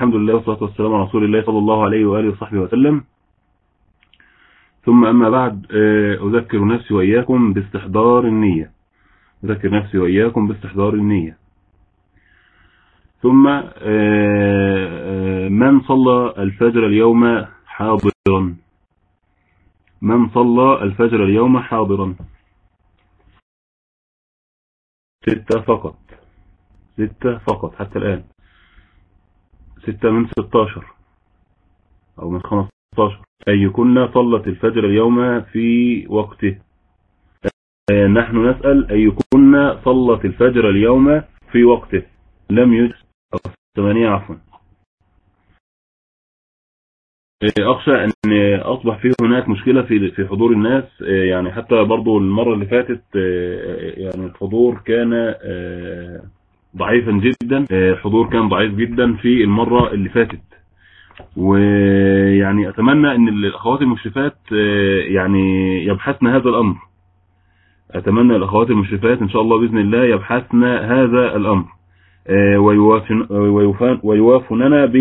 الحمد لله والصلاة والسلام على رسول الله صلى الله عليه وآله وصحبه وسلم. ثم أما بعد آه، أذكر نفسي وإياكم باستحضار النية. أذكر نفسي وإياكم باستحضار النية. ثم آه، آه، من صلى الفجر اليوم حاضرا. من صلى الفجر اليوم حاضرا. ستة فقط. ستة فقط حتى الآن. ستة من ستاشر. أو من خمستاشر. أي كنا صلت الفجر اليوم في وقته. نحن نسأل أي كنا صلت الفجر اليوم في وقته. لم يجز أو ثمانية عفوا. أخشى أن أصبح فيه هناك مشكلة في في حضور الناس. يعني حتى برضو المرة اللي فاتت يعني الحضور كان ضعيفا جدا. آه، الحضور كان ضعيف جدا في المرة اللي فاتت. ويعني أتمنى أن الأخوات المشرفات آه، يعني يبحثن هذا الأمر. أتمنى الأخوات المشرفات إن شاء الله بإذن الله يبحثن هذا الأمر. آه، ويوافن- ويوافن- ويوافننا ب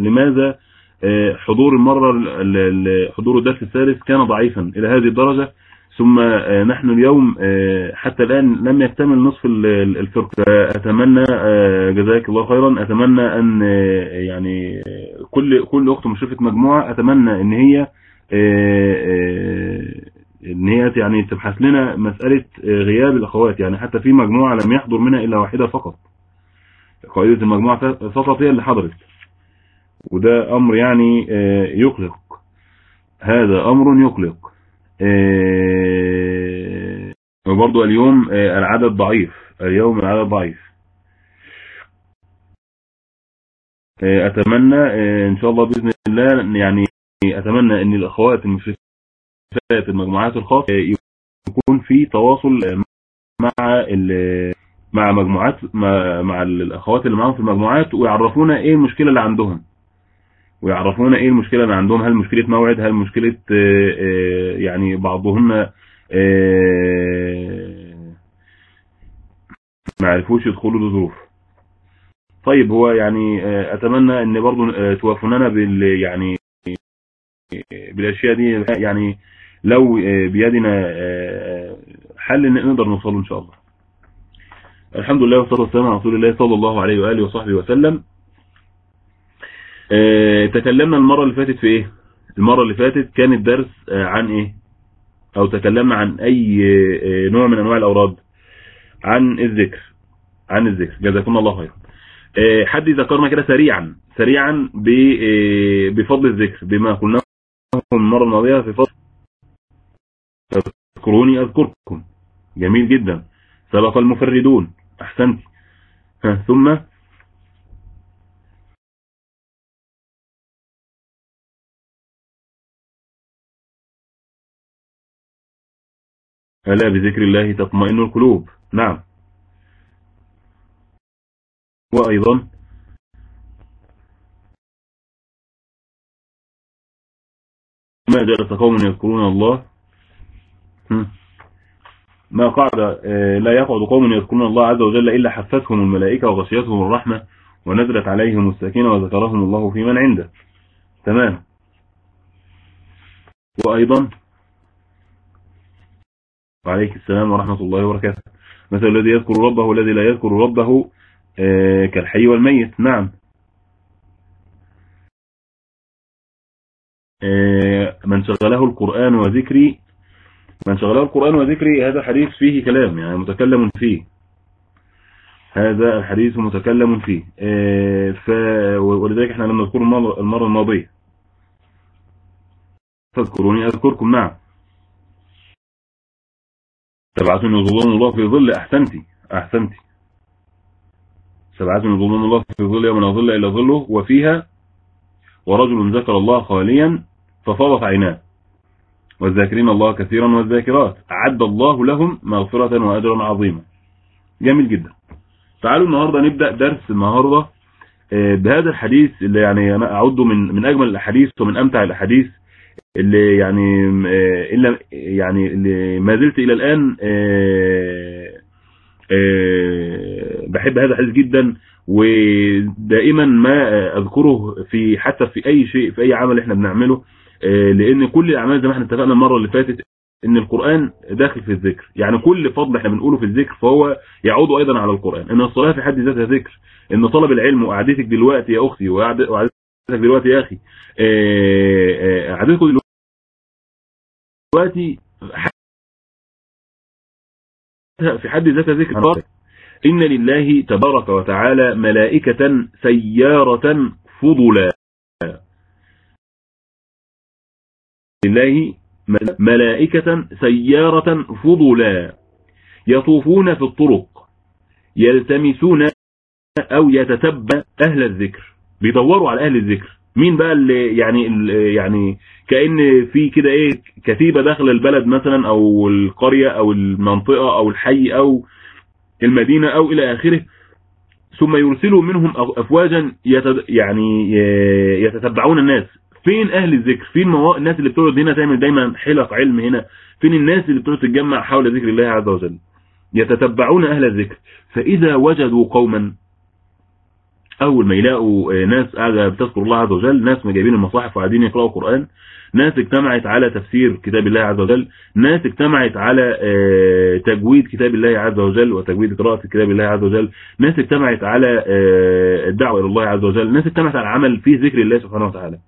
لماذا؟ آه، حضور المرة ال- ال- حضور الدرس الثالث كان ضعيفا إلى هذه الدرجة. ثم آه، نحن اليوم آه، حتى الآن لم يكتمل نصف ال- ال- الفرقة أتمنى آه، جزاك الله خيرا. أتمنى أن يعني كل كل أخت مشرفة مجموعة أتمنى أن هي إن هي يعني تبحث لنا مسألة غياب الأخوات. يعني حتى في مجموعة لم يحضر منها إلا واحدة فقط. قائدة المجموعة فقط هي اللي حضرت. وده أمر يعني يقلق. هذا أمر يقلق. وبرضو اليوم آه، العدد ضعيف. اليوم العدد ضعيف. آه، أتمنى آه، إن شاء الله بإذن الله يعني أتمنى أن الأخوات المشرفات المجموعات الخاصة آه، يكون في تواصل آه، مع مع مجموعات مع, مع الأخوات اللي معاهم في المجموعات ويعرفونا إيه المشكلة اللي عندهم. ويعرفونا إيه المشكلة اللي عندهم هل مشكلة موعد هل مشكلة آه، آه، يعني بعضهن آه، ما عرفوش يدخلوا لظروف. طيب هو يعني أتمنى إن برضو توافوننا بال يعني بالأشياء دي. يعني لو بيدنا حل ان نقدر نوصله إن شاء الله. الحمد لله والصلاة والسلام على رسول الله صلى الله عليه وآله وصحبه وسلم. آه، تكلمنا المرة اللي فاتت في إيه؟ المرة اللي فاتت كان الدرس آه، عن إيه؟ أو تكلمنا عن أي آه، نوع من أنواع الأوراد. عن الذكر. عن الذكر. جزاكم الله خيرا. آه، حد ذكرنا كده سريعا. سريعا بفضل الذكر. بما قلناه المرة الماضية في فضل اذكروني أذكركم. جميل جدا. سبق المفردون. احسنت ثم ألا بذكر الله تطمئن القلوب. نعم. وأيضا ما جلس قوم يذكرون الله. ما قعد آه، لا يقعد قوم يذكرون الله عز وجل إلا حفتهم الملائكة وغشيتهم الرحمة ونزلت عليهم السكينة وذكرهم الله في من عنده. تمام. وأيضا وعليك السلام ورحمة الله وبركاته. مثل الذي يذكر ربه والذي لا يذكر ربه آه، كالحي والميت. نعم. آه، من شغله القرآن وذكري من شغله القرآن وذكري هذا حديث فيه كلام يعني متكلم فيه. هذا الحديث متكلم فيه. آه، ف ولذلك إحنا لم المرة المرة الماضية. فاذكروني أذكركم. نعم. تبعثون يظلون الله في ظل أحسنتي أحسنتي. سبعات يظلهم الله في ظل يوم لا ظل إلا ظله وفيها ورجل ذكر الله خاليا ففاضت عيناه. والذاكرين الله كثيرا والذاكرات أعد الله لهم مغفرة وأجرا عظيما. جميل جدا. تعالوا النهاردة نبدأ درس النهاردة بهذا الحديث اللي يعني أنا أعده من من أجمل الأحاديث ومن أمتع الأحاديث. اللي يعني إلا يعني اللي ما زلت إلى الآن بحب هذا الحديث جدا ودائما ما أذكره في حتى في أي شيء في أي عمل إحنا بنعمله لأن كل الأعمال زي ما إحنا اتفقنا المرة اللي فاتت إن القرآن داخل في الذكر. يعني كل فضل إحنا بنقوله في الذكر فهو يعود أيضا على القرآن. إن الصلاة في حد ذاتها ذكر. إن طلب العلم وقعدتك دلوقتي يا أختي وقعدتك دلوقتي يا أخي قعدتكم دلوقتي في حد ذاتها ذكر إن لله تبارك وتعالى ملائكة سيارة فضلا. لله ملائكة سيارة فضلا. يطوفون في الطرق يلتمسون أو يتتبع أهل الذكر بيدوروا على أهل الذكر. مين بقى اللي يعني اللي يعني كأن في كده إيه كتيبة داخل البلد مثلا أو القرية أو المنطقة أو الحي أو المدينة أو إلى آخره ثم يرسلوا منهم افواجا يتد يعني يتتبعون الناس. فين أهل الذكر؟ فين موا... الناس اللي بتقعد هنا تعمل دايما حلق علم هنا؟ فين الناس اللي بتقعد تتجمع حول ذكر الله عز وجل؟ يتتبعون أهل الذكر. فإذا وجدوا قوما أول ما يلاقوا ناس قاعدة بتذكر الله عز وجل ناس جايبين المصاحف وقاعدين يقرأوا قرآن ناس اجتمعت على تفسير كتاب الله عز وجل ناس اجتمعت على تجويد كتاب الله عز وجل وتجويد قراءة كتاب الله عز وجل ناس اجتمعت على الدعوة إلى الله عز وجل ناس اجتمعت على عمل في ذكر الله سبحانه وتعالى.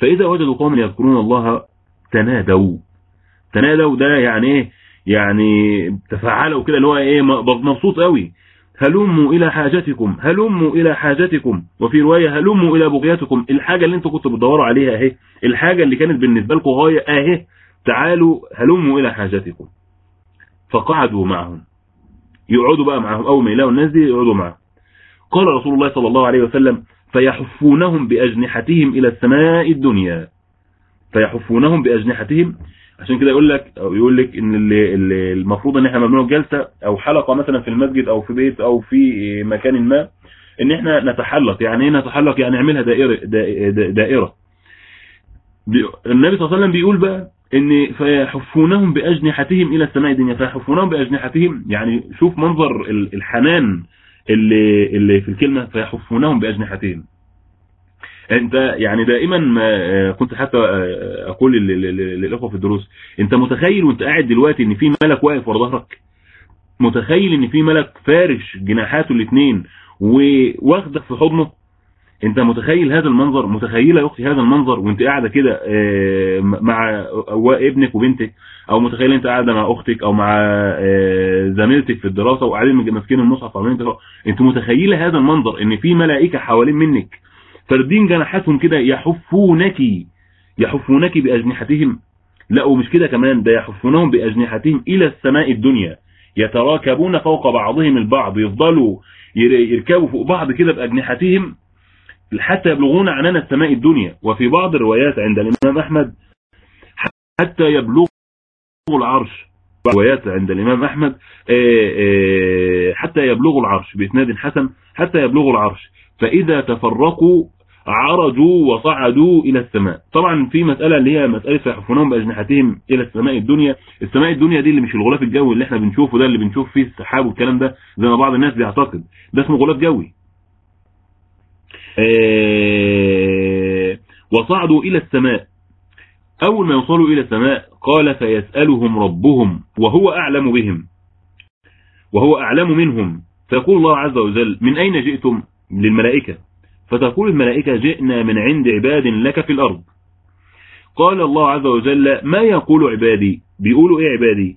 فإذا وجدوا قوم يذكرون الله تنادوا. تنادوا ده يعني إيه؟ يعني تفاعلوا كده اللي هو إيه؟ مبسوط قوي. هلموا إلى حاجتكم هلموا إلى حاجتكم. وفي رواية هلموا إلى بغيتكم. الحاجة اللي أنتوا كنتوا بتدوروا عليها اهي الحاجة اللي كانت بالنسبة لكم غاية اهي تعالوا هلموا إلى حاجتكم. فقعدوا معهم. يقعدوا بقى معهم. أول ما يلاقوا الناس دي يقعدوا معهم. قال رسول الله صلى الله عليه وسلم فيحفونهم بأجنحتهم إلى السماء الدنيا. فيحفونهم بأجنحتهم عشان كده يقول لك أو يقول لك إن اللي اللي المفروض إن إحنا ممنوع جلسة أو حلقة مثلا في المسجد أو في بيت أو في مكان ما إن إحنا نتحلق. يعني إيه نتحلق؟ يعني نعملها دائرة دائرة النبي صلى الله عليه وسلم بيقول بقى إن فيحفونهم بأجنحتهم إلى السماء الدنيا. فيحفونهم بأجنحتهم. يعني شوف منظر الحنان اللي اللي في الكلمة. فيحفونهم بأجنحتهم. انت يعني دائما ما كنت حتى أقول للاخوة في الدروس انت متخيل وانت قاعد دلوقتي ان في ملك واقف ورا ظهرك؟ متخيل ان في ملك فارش جناحاته الاثنين وواخدك في حضنه؟ انت متخيل هذا المنظر؟ متخيلة يا أختي هذا المنظر وانت قاعدة كده مع ابنك وبنتك؟ أو متخيل انت قاعدة مع أختك أو مع زميلتك في الدراسة وقاعدين ماسكين المصحف تقراوا انت متخيلة هذا المنظر ان في ملائكة حوالين منك فاردين جناحاتهم كده يحفونك يحفونك بأجنحتهم. لا ومش كده كمان ده يحفونهم بأجنحتهم إلى السماء الدنيا. يتراكبون فوق بعضهم البعض يفضلوا يركبوا فوق بعض كده بأجنحتهم حتى يبلغون عنان السماء الدنيا. وفي بعض الروايات عند الإمام أحمد حتى يبلغوا العرش. روايات عند الإمام أحمد حتى يبلغوا العرش بإسناد حسن حتى يبلغوا العرش. فإذا تفرقوا عرجوا وصعدوا إلى السماء. طبعا في مسألة اللي هي مسألة فيحفونهم بأجنحتهم إلى السماء الدنيا. السماء الدنيا دي اللي مش الغلاف الجوي اللي إحنا بنشوفه ده اللي بنشوف فيه السحاب والكلام ده زي ما بعض الناس بيعتقد. ده اسمه غلاف جوي. وصعدوا إلى السماء. أول ما يوصلوا إلى السماء قال فيسألهم ربهم وهو أعلم بهم. وهو أعلم منهم. فيقول الله عز وجل من أين جئتم؟ للملائكة. فتقول الملائكة جئنا من عند عباد لك في الأرض. قال الله عز وجل ما يقول عبادي؟ بيقولوا إيه عبادي؟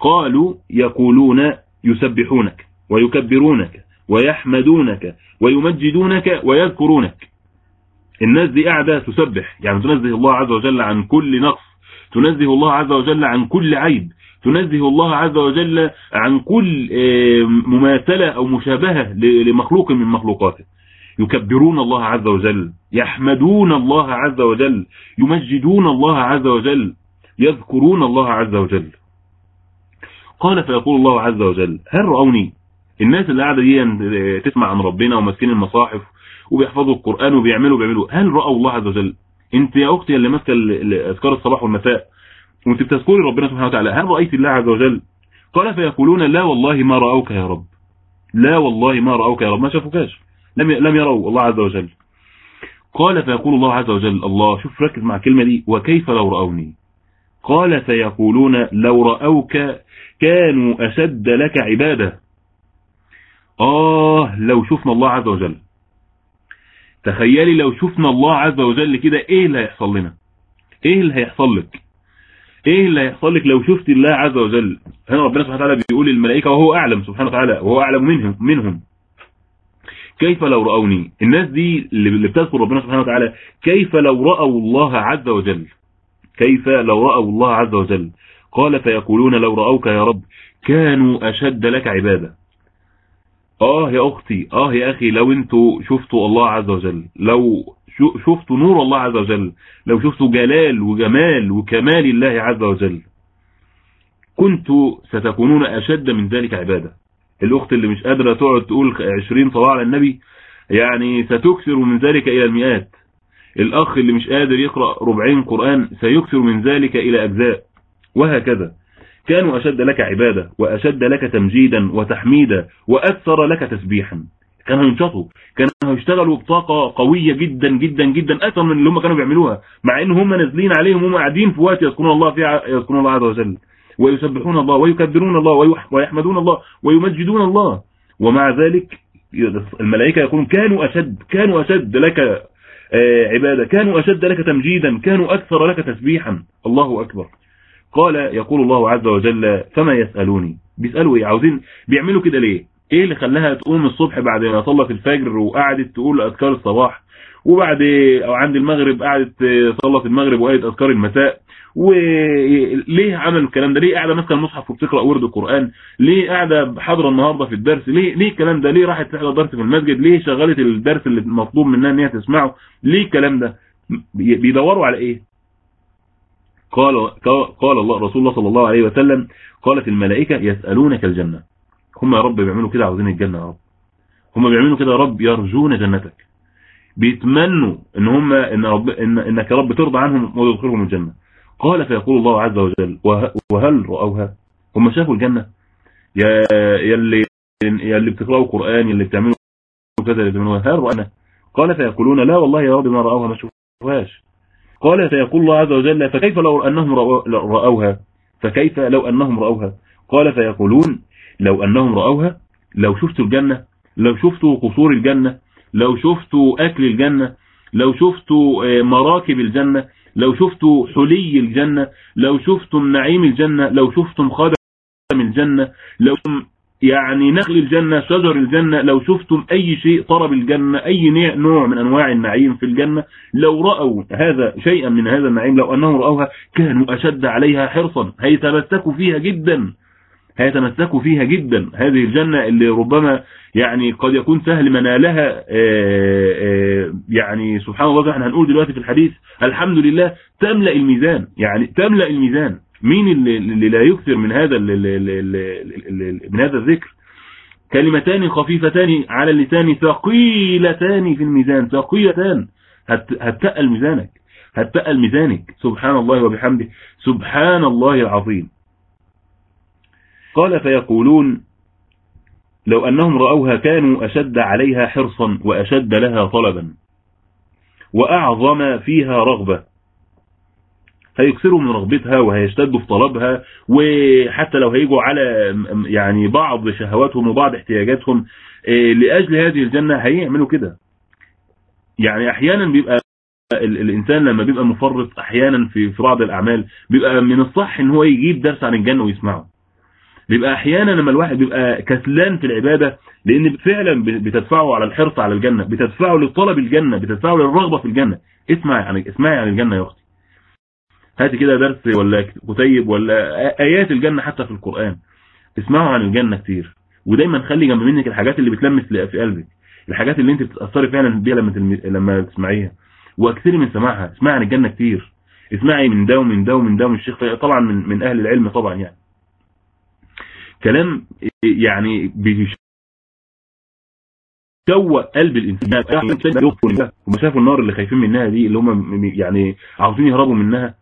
قالوا يقولون يسبحونك ويكبرونك ويحمدونك ويمجدونك ويذكرونك. الناس دي قاعدة تسبح يعني تنزه الله عز وجل عن كل نقص تنزه الله عز وجل عن كل عيب تنزه الله عز وجل عن كل آه، مماثلة أو مشابهة لمخلوق من مخلوقاته. يكبرون الله عز وجل يحمدون الله عز وجل يمجدون الله عز وجل يذكرون الله عز وجل. قال فيقول الله عز وجل هل رأوني؟ الناس اللي قاعدة دي تسمع عن ربنا وماسكين المصاحف وبيحفظوا القرآن وبيعملوا بيعملوا هل رأوا الله عز وجل؟ انت يا أختي اللي ماسكة أذكار الصباح والمساء وانت بتذكري ربنا سبحانه وتعالى هل رأيت الله عز وجل؟ قال فيقولون لا والله ما رأوك يا رب. لا والله ما رأوك يا رب ما شافوكاش. لم لم يروا الله عز وجل. قال فيقول الله عز وجل الله شوف ركز مع الكلمة دي وكيف لو رأوني؟ قال فيقولون لو رأوك كانوا أشد لك عبادة. آه لو شفنا الله عز وجل. تخيلي لو شفنا الله عز وجل كده إيه اللي هيحصل لنا؟ إيه اللي هيحصل لك؟ إيه اللي هيحصل لك لو شفت الله عز وجل؟ هنا ربنا سبحانه وتعالى بيقول للملائكة وهو أعلم سبحانه وتعالى وهو أعلم منهم منهم. كيف لو رأوني؟ الناس دي اللي بتذكر ربنا سبحانه وتعالى كيف لو رأوا الله عز وجل؟ كيف لو رأوا الله عز وجل؟ قال فيقولون لو رأوك يا رب كانوا أشد لك عبادة. آه يا أختي آه يا أخي لو أنتوا شفتوا الله عز وجل لو شفتوا نور الله عز وجل لو شفتوا جلال وجمال وكمال الله عز وجل كنتوا ستكونون أشد من ذلك عبادة. الأخت اللي مش قادرة تقعد تقول 20 صلاة على النبي يعني ستكثر من ذلك إلى المئات. الأخ اللي مش قادر يقرأ ربعين قرآن سيكثر من ذلك إلى أجزاء. وهكذا. كانوا أشد لك عبادة وأشد لك تمجيدا وتحميدا وأكثر لك تسبيحا. كانوا ينشطوا كانوا يشتغلوا بطاقة قوية جدا جدا جدا أكثر من اللي هم كانوا بيعملوها مع إن هم نازلين عليهم هم قاعدين في وقت يذكرون الله فيه يذكرون الله عز وجل. ويسبحون الله ويكبرون الله ويح- ويحمدون الله ويمجدون الله. ومع ذلك الملائكة يقولون كانوا أشد كانوا أشد لك آه، عبادة كانوا أشد لك تمجيدا كانوا أكثر لك تسبيحا. الله أكبر. قال يقول الله عز وجل فما يسألوني؟ بيسألوا إيه؟ عاوزين بيعملوا كده ليه؟ إيه اللي خلاها تقوم الصبح بعد ما صلت الفجر وقعدت تقول أذكار الصباح؟ وبعد أو عند المغرب قعدت صلت المغرب وقالت أذكار المساء؟ وليه عملوا الكلام ده؟ ليه قاعدة ماسكة المصحف وبتقرأ ورد القرآن؟ ليه قاعدة حاضرة النهارده في الدرس؟ ليه ليه الكلام ده؟ ليه راحت تحضر درس في المسجد؟ ليه شغلت الدرس اللي مطلوب منها إن هي تسمعه؟ ليه الكلام ده؟ بي- بيدوروا على إيه؟ قال قال الله رسول الله صلى الله عليه وسلم قالت الملائكة يسألونك الجنة. هم يا رب بيعملوا كده عاوزين الجنة يا رب. هم بيعملوا كده يا رب يرجون جنتك. بيتمنوا إن هم إن رب ان إنك يا رب ترضى عنهم وتدخلهم الجنة. قال فيقول الله عز وجل وه- وهل رأوها؟ هم شافوا الجنة؟ يا يلي يلي بتقرأوا قرآن يلي بتعملوا كذا اللي بتعملوها هل رأنا قال فيقولون لا والله يا رب ما رأوها ما شوفوهاش قال فيقول الله عز وجل فكيف لو أنهم رأوها. فكيف لو أنهم رأوها؟ قال فيقولون لو أنهم رأوها لو شفتوا الجنة لو شفتوا قصور الجنة لو شفتوا أكل الجنة لو شفتوا آه، مراكب الجنة لو شفتوا حلي الجنة لو شفتم نعيم الجنة لو شفتم خدم الجنة لو يعني نخل الجنة شجر الجنة لو شفتم أي شيء طرب الجنة أي نوع- نوع من أنواع النعيم في الجنة لو رأوا هذا شيئا من هذا النعيم لو أنهم رأوها كانوا أشد عليها حرصا هيتمسكوا فيها جدا. هيتمسكوا فيها جدا. هذه الجنة اللي ربما يعني قد يكون سهل منالها آه، آه، يعني سبحان الله إحنا هنقول دلوقتي في الحديث الحمد لله تملأ الميزان. يعني تملأ الميزان. مين اللي, لا يكثر من هذا من هذا الذكر؟ كلمتان خفيفتان على اللسان ثقيلتان في الميزان. ثقيلتان. هت- هتقل ميزانك. هتقل ميزانك. سبحان الله وبحمده. سبحان الله العظيم. قال فيقولون لو أنهم رأوها كانوا أشد عليها حرصا وأشد لها طلبا وأعظم فيها رغبة هيكسروا من رغبتها وهيشتدوا في طلبها وحتى لو هيجوا على يعني بعض شهواتهم وبعض احتياجاتهم إيه، لأجل هذه الجنة هيعملوا كده. يعني أحيانا بيبقى ال- الإنسان لما بيبقى مفرط أحيانا في بعض الأعمال بيبقى من الصح إن هو يجيب درس عن الجنة ويسمعه. بيبقى أحيانا لما الواحد بيبقى كسلان في العبادة لأن فعلا بتدفعه على الحرص على الجنة بتدفعه لطلب الجنة بتدفعه للرغبة في الجنة. اسمع يعني اسمعي عن الجنة يا أختي. هات كده درس ولا كتيب ولا آيات الجنة حتى في القرآن. اسمعوا عن الجنة كتير. ودايما خلي جنب منك الحاجات اللي بتلمس في قلبك. الحاجات اللي انت بتتأثري فعلا بيها لما تلم... لما تسمعيها. واكثري من سماعها. اسمعي عن الجنة كتير. اسمعي من ده ومن ده ومن ده ومن الشيخ طبعا من, من أهل العلم طبعا يعني. كلام يعني بيشوق قلب الإنسان. هم شافوا النار اللي خايفين منها دي اللي هم يعني عاوزين يهربوا منها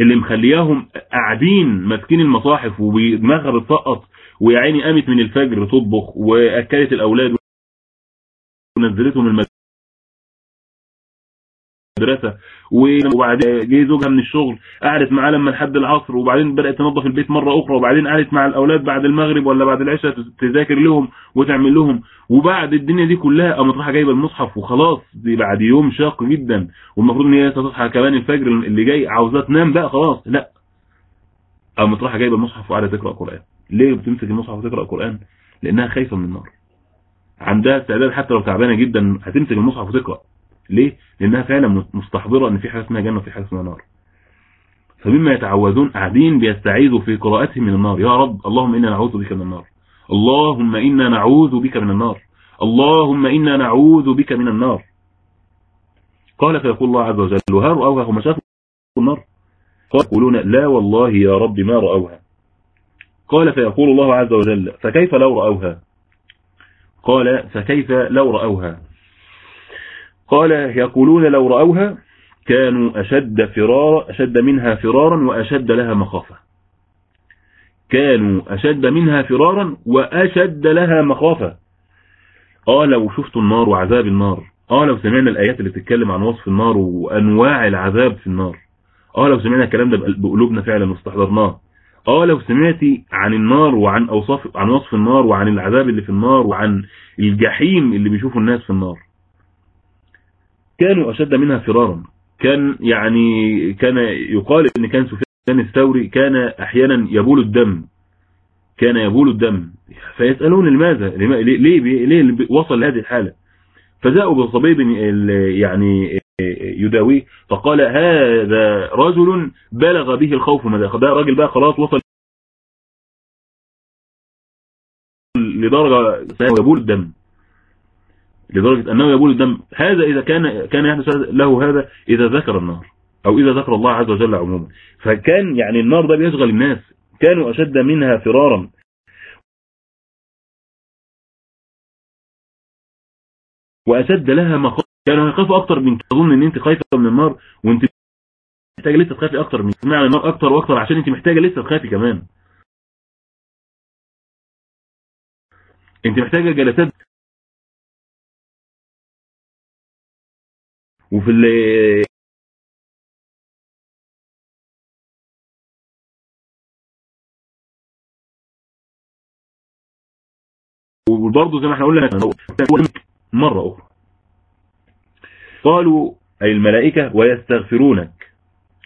اللي مخلياهم قاعدين ماسكين المصاحف ودماغها بتسقط ويا عيني قامت من الفجر تطبخ وأكلت الأولاد ونزلتهم المدرسة. وبعدين جه زوجها من الشغل قعدت معاه لما لحد العصر وبعدين بدأت تنظف البيت مرة أخرى وبعدين قعدت مع الأولاد بعد المغرب ولا بعد العشاء تذاكر لهم وتعمل لهم. وبعد الدنيا دي كلها قامت رايحة جايبة المصحف وخلاص دي بعد يوم شاق جدا. والمفروض إن هي تصحى كمان الفجر اللي جاي عاوزاه تنام بقى خلاص لا. قامت رايحة جايبة المصحف وقاعدة تقرأ قرآن. ليه بتمسك المصحف وتقرأ قرآن؟ لأنها خايفة من النار. عندها استعداد حتى لو تعبانة جدا هتمسك المصحف وتقرأ. ليه؟ لأنها فعلا مستحضرة إن في حاجة اسمها جنة وفي حاجة اسمها نار. فمما يتعوذون قاعدين بيستعيذوا في قراءتهم من النار. يا رب اللهم إنا نعوذ بك من النار. اللهم إنا نعوذ بك من النار. اللهم إنا نعوذ بك من النار. قال فيقول الله عز وجل وها رأوها هم شافوا النار؟ قال يقولون لا والله يا رب ما رأوها. قال فيقول الله عز وجل فكيف لو رأوها؟ قال فكيف لو رأوها؟ قال يقولون لو رأوها كانوا أشد فرارا أشد منها فرارا وأشد لها مخافة. كانوا أشد منها فرارا وأشد لها مخافة. آه لو شفتوا النار وعذاب النار. آه لو سمعنا الآيات اللي بتتكلم عن وصف النار وأنواع العذاب في النار. آه لو سمعنا الكلام ده بقلوبنا فعلا واستحضرناه. آه لو سمعتي عن النار وعن اوصاف عن وصف النار وعن العذاب اللي في النار وعن الجحيم اللي بيشوفوا الناس في النار. كانوا أشد منها فرارا. كان يعني كان يقال إن كان سفيان الثوري كان أحيانا يبول الدم. كان يبول الدم. فيسألون لماذا؟ ليه ليه, ليه وصل لهذه الحالة؟ فجاءوا بصبيب يعني يداويه فقال هذا رجل بلغ به الخوف مدى ده راجل بقى خلاص وصل لدرجة يبول الدم. لدرجة أنه يبول الدم. هذا إذا كان كان يحدث له هذا إذا ذكر النار أو إذا ذكر الله عز وجل عموما. فكان يعني النار ده بيشغل الناس. كانوا أشد منها فرارا. وأشد لها مخاف كانوا هيخافوا أكتر من تظن إن أنت خايفة من النار وأنت محتاجة لسه تخافي أكتر من تسمعي النار أكتر وأكتر عشان أنت محتاجة لسه تخافي كمان. أنت محتاجة جلسات وفي ال وبرضه زي ما إحنا قلنا مرة أخرى. قالوا أي الملائكة ويستغفرونك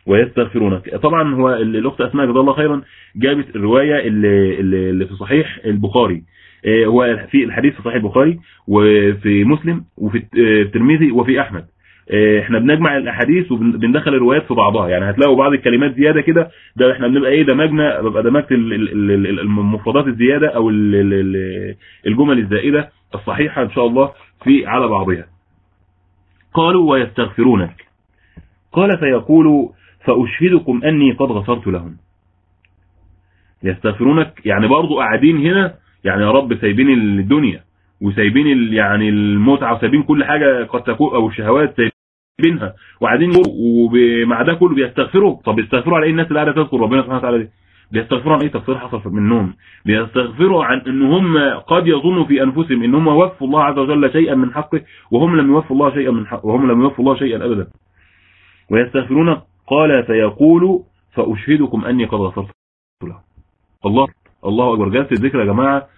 ويستغفرونك. طبعا هو الأخت أسماء جزا الله خيرا جابت الرواية اللي, اللي في صحيح البخاري. هو في الحديث في صحيح البخاري وفي مسلم وفي الترمذي وفي أحمد. إحنا بنجمع الأحاديث وبندخل الروايات في بعضها. يعني هتلاقوا بعض الكلمات زيادة كده ده إحنا بنبقى إيه دمجنا ببقى دمجت المفردات الزيادة أو الجمل الزائدة الصحيحة إن شاء الله في على بعضها. قالوا ويستغفرونك. قال فيقول فأشهدكم أني قد غفرت لهم. يستغفرونك يعني برضو قاعدين هنا يعني يا رب سايبين الدنيا وسايبين يعني المتعة وسايبين كل حاجة قد تكون أو الشهوات سايبينها وقاعدين ومع ده كله بيستغفروا. طب بيستغفروا على إيه الناس اللي قاعدة تذكر ربنا سبحانه وتعالى دي؟ بيستغفروا عن إيه؟ تفسير حصل منهم بيستغفروا عن إن هم قد يظنوا في أنفسهم إن هم وفوا الله عز وجل شيئا من حقه وهم لم يوفوا الله شيئا من حقه وهم لم يوفوا الله شيئا ابدا. ويستغفرون قال فيقول فأشهدكم أني قد غفرت له الله الله أكبر. جلسة الذكر يا جماعة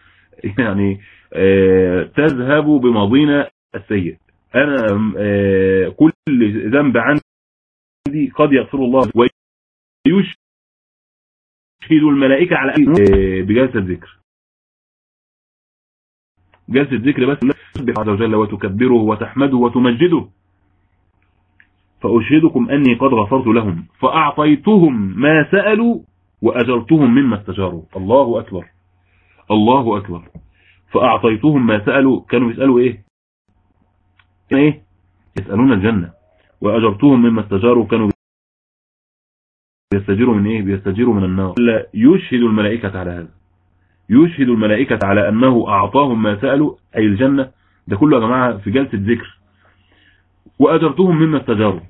يعني آه تذهب بماضينا السيء. أنا آه كل ذنب عندي قد يغفر الله ويشهد الملائكة على بجلسة ذكر جلسة ذكر بس تسبح عز وجل وتكبره وتحمده وتمجده. فأشهدكم أني قد غفرت لهم فأعطيتهم ما سألوا وأجرتهم مما استجاروا. الله أكبر. الله أكبر. فأعطيتهم ما سألوا كانوا يسألوا إيه؟ إيه؟ يسألون الجنة. وأجرتهم مما استجاروا كانوا بيستجيروا من إيه؟ بيستجيروا من النار. لا يشهد الملائكة على هذا. يشهد الملائكة على أنه أعطاهم ما سألوا أي الجنة. ده كله يا جماعة في جلسة ذكر. وأجرتهم مما استجاروا.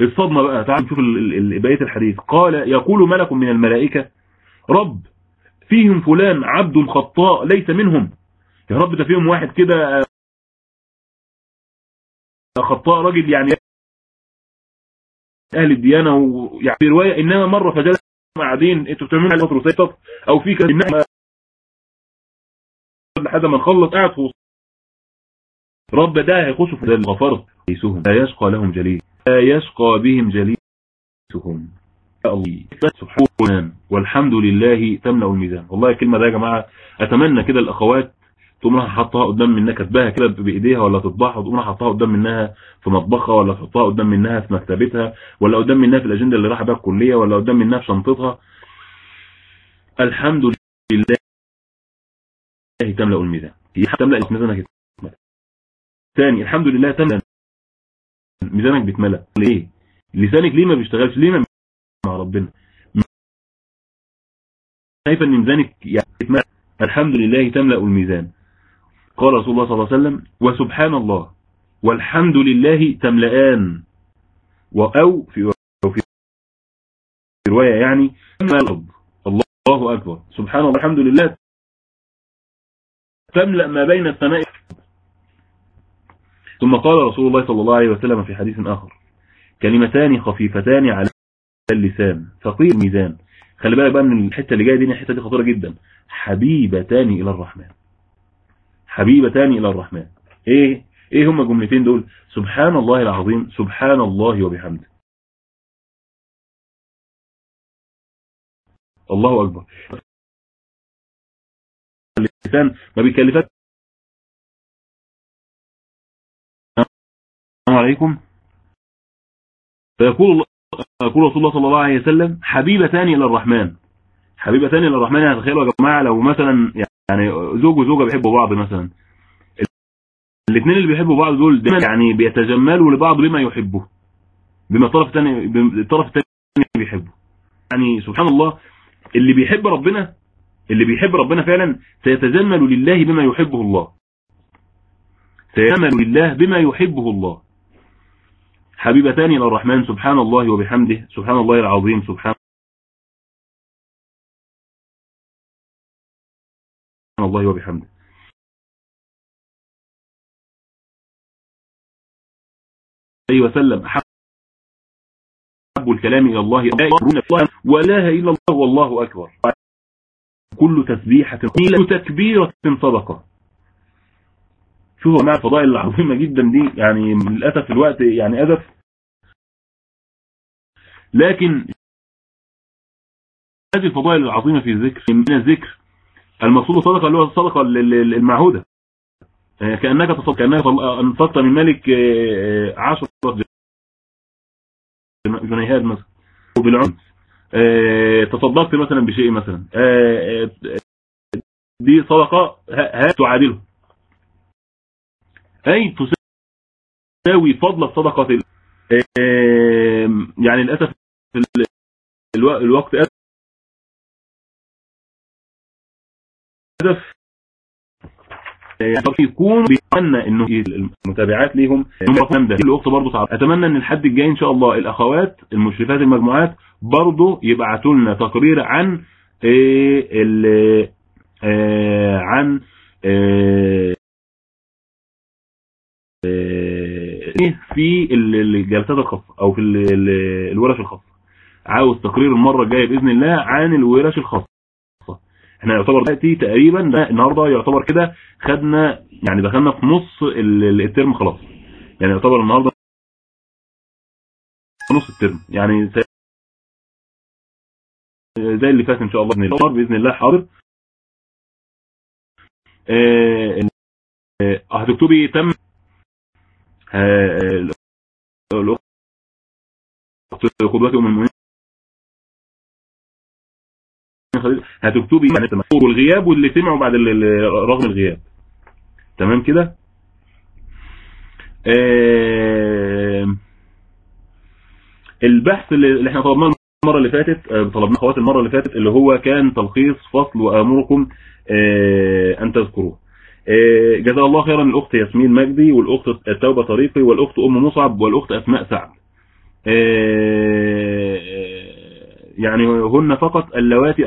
الصدمة بقى. تعال نشوف بقية الحديث. قال يقول ملك من الملائكة؟ رب فيهم فلان عبد خطاء ليس منهم. يا رب ده فيهم واحد كده خطاء راجل يعني أهل الديانة ويعني في رواية إنما مرة فجلس قاعدين أنتوا بتعملوا على سيطر أو في إنما لحد ما نخلص قاعد في رب ده هيخشوا في الغفرت ليسهم لا يشقى لهم جليل. لا يشقى بهم جليسهم الله. سبحانه والحمد لله تملأ الميزان. والله الكلمة ده يا جماعة أتمنى كده الأخوات تقوم راح حطها قدام منها كاتباها كده بإيديها ولا تطبعها وتقوم راح حطها قدام منها في مطبخها ولا تحطها قدام منها في مكتبتها ولا قدام منها في الأجندة اللي راح بها الكلية ولا قدام منها في شنطتها. الحمد لله تملأ الميزان. تملأ ميزانك ثاني الحمد لله تملأ. ميزانك بيتملى ليه؟ لسانك ليه ما بيشتغلش؟ ليه ما مع ربنا؟ شايفه إن ميزانك يعني الحمد لله تملأ الميزان. قال رسول الله صلى الله عليه وسلم وسبحان الله والحمد لله تملأان. أو في رواية يعني الله أكبر. سبحان الله الحمد لله. تملأ ما بين السماء. ثم قال رسول الله صلى الله عليه وسلم في حديث آخر كلمتان خفيفتان على اللسان ثقيل الميزان. خلي بالك بقى من الحتة اللي جاية دي الحتة دي خطيرة جدا. حبيبتان إلى الرحمن. حبيبتان إلى الرحمن. إيه إيه هما الجملتين دول؟ سبحان الله العظيم سبحان الله وبحمده. الله أكبر. اللسان ما بيكلفك. السلام عليكم. فيقول الله يقول رسول الله صلى الله عليه وسلم حبيبتان إلى الرحمن. حبيبتان إلى الرحمن يعني تخيلوا يا جماعة لو مثلا يعني زوج وزوجة بيحبوا بعض مثلا. الاثنين اللي بيحبوا بعض دول دايما يعني بيتجملوا لبعض بما يحبه بما الطرف الثاني الطرف الثاني بيحبه. يعني سبحان الله اللي بيحب ربنا اللي بيحب ربنا فعلا سيتجمل لله بما يحبه الله. سيتجمل لله بما يحبه الله. حبيبتان إلى الرحمن سبحان الله وبحمده. سبحان الله العظيم سبحان الله وبحمده. عليه وسلم أحب الكلام إلى الله ولا إلا الله والله أكبر. كل تسبيحة كل تكبيرة صدقة. شوفوا مع الفضائل العظيمة جدا دي يعني للأسف الوقت يعني أدف لكن هذه الفضائل العظيمة في الذكر من الذكر. المقصود صدقة اللي هو الصدقة المعهودة كأنك تصدق كأنك أنفقت من مالك عشرة جنيهات مثلا وبالعمس تصدقت مثلا بشيء مثلا. دي صدقة تعادله. أي تساوي فضل الصدقة يعني للأسف الوقت يعني يكون بيتمنى إنه المتابعات ليهم. ده الأخت برضه صعب أتمنى إن الحد الجاي إن شاء الله الأخوات المشرفات المجموعات برضه يبعتوا لنا تقرير عن إيه ال إيه عن إيه في الجلسات الخاصة أو في الورش الخاصة. عاوز تقرير المرة الجاية بإذن الله عن الورش الخاصة. إحنا يعتبر دلوقتي تقريبا النهارده يعتبر كده خدنا يعني دخلنا في نص الترم خلاص. يعني يعتبر النهارده نص الترم. يعني زي اللي فات إن شاء الله بإذن الله بإذن الله حاضر. هتكتبي تم قدوة ام المؤمنين هتكتبي يعني التمثل والغياب واللي سمعوا بعد رغم الغياب. تمام كده؟ آم، البحث اللي اللي إحنا طلبناه المرة اللي فاتت آه، طلبناه اخوات المرة اللي فاتت اللي هو كان تلخيص فصل وأمركم آه، أن تذكروه. آه، جزا الله خيرا الأخت ياسمين مجدي والأخت التوبة طريقي والأخت أم مصعب والأخت أسماء سعد. آه، يعني هن فقط اللواتي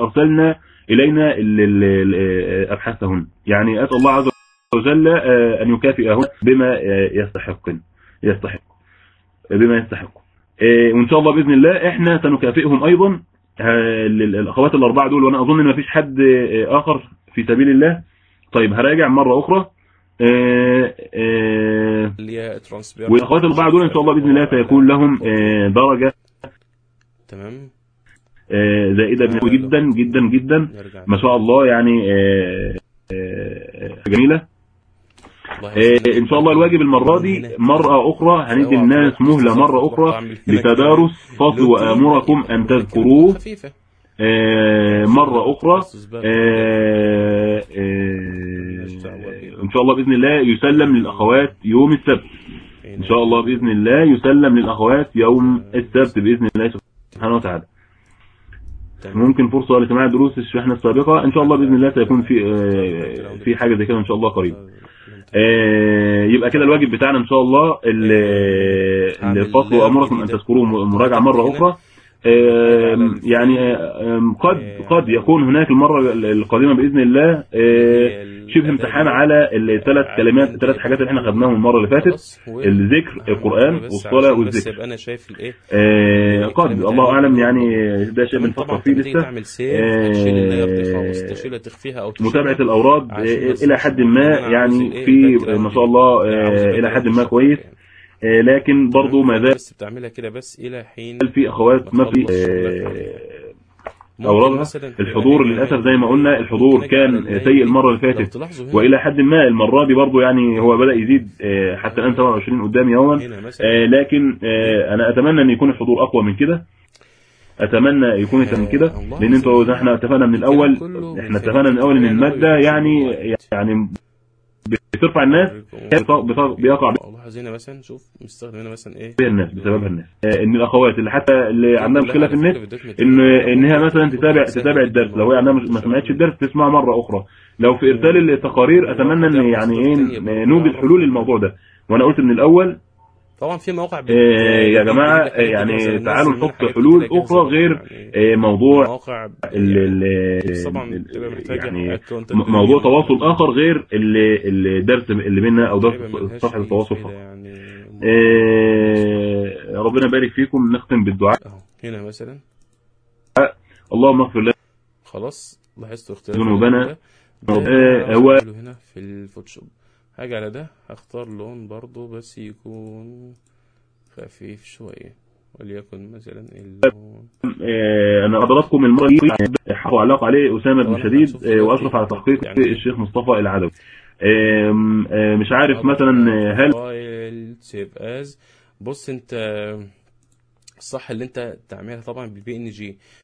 ال- ال- أبحاثهن. يعني أسأل الله عز وجل آه، أن يكافئهن بما آه، يستحقن. يستحق. بما يستحق. آه، وإن شاء الله بإذن الله إحنا سنكافئهم أيضا. آه، ال- الأخوات الأربعة دول وأنا أظن إن مفيش حد آخر في سبيل الله. طيب هراجع مرة أخرى. اللي هي ترانسبيرنت والأخوات الأربعة دول إن شاء الله بإذن الله سيكون لهم درجة. تمام. زائدة بنسبة جدا جدا جدا. ما شاء الله يعني آه، آه، جميلة. آه،. إن شاء الله الواجب المرة دي مرة أخرى هندي الناس مهلة مرة أخرى لتدارس فصل وآمركم أن تذكروه. آه، مرة أخرى آه، آه، إن شاء الله بإذن الله يسلم للأخوات يوم السبت. إن شاء الله. بإذن الله يسلم للأخوات يوم السبت بإذن الله سبحانه وتعالى. ممكن فرصة لسماع دروس الشحنة السابقة. إن شاء الله بإذن الله سيكون في آه، في حاجة زي كده إن شاء الله قريب. آه، يبقى كده الواجب بتاعنا إن شاء الله ال- الفصل وأمركم أن تذكروا مراجعة مرة أخرى. يعني قد قد يكون هناك المرة القادمة بإذن الله آه، شبه امتحان على الثلاث كلمات الثلاث حاجات اللي إحنا خدناهم المرة اللي فاتت الذكر القرآن والصلاة والذكر. أنا شايف الايه آه، قد الله أعلم يعني ده شيء بنفكر فيه لسه. آه، متابعة الأوراد آه، إلى حد ما أنا يعني الإيه في ما شاء الله آه، إلى حد ما كويس. آه، لكن برضه ما زال بس بتعملها كده بس إلى حين في أخوات ما في آه، أورادها الحضور للأسف زي ما قلنا الحضور كان سيء المرة اللي فاتت. وإلى حد ما المرة دي برضو يعني هو بدأ يزيد آه، حتى الآن 27 قدامي يوما. آه، لكن آه، أنا أتمنى أن يكون الحضور أقوى من كده. أتمنى يكون من كده. زي ما إحنا اتفقنا من الأول إحنا اتفقنا من الأول إن المادة يعني يعني بترفع الناس. بيقع والله هنا مثلا شوف مستخدم هنا مثلا إيه؟ الناس بسببها الناس آه، إن الأخوات اللي حتى اللي عندها مشكله في النت إن انها مثلا تتابع تتابع الدرس. لو هي عندها ما سمعتش الدرس تسمعه مرة أخرى. لو في إرسال التقارير أتمنى إن يعني إيه نوجد حلول للموضوع ده. وأنا قلت من الأول طبعا في مواقع بت- آه، يا جماعة يعني تعالوا نحط حلول أخرى غير يعني آه، موضوع مواقع ال- يعني ال- طبعا يعني موضوع تواصل آخر غير اللي الدرس اللي بينا أو درس صفحه أي التواصل فقط. يعني. آه، ربنا يبارك فيكم. نختم بالدعاء. هنا مثلا. اللهم اغفر لنا. خلاص لاحظت اختلاف ذنوبنا. آه، هو- هنا في الفوتوشوب. هاجي على ده هختار لون برضو بس يكون خفيف شوية وليكن مثلا اللون. آه، أنا حضراتكم المرة دي حققه وعلق عليه أسامة بن شديد آه، وأشرف على تحقيق يعني- الشيخ مصطفى العدوي. آه، مش عارف مثلا هل save as بص انت الصح اللي انت تعملها طبعا بال PNG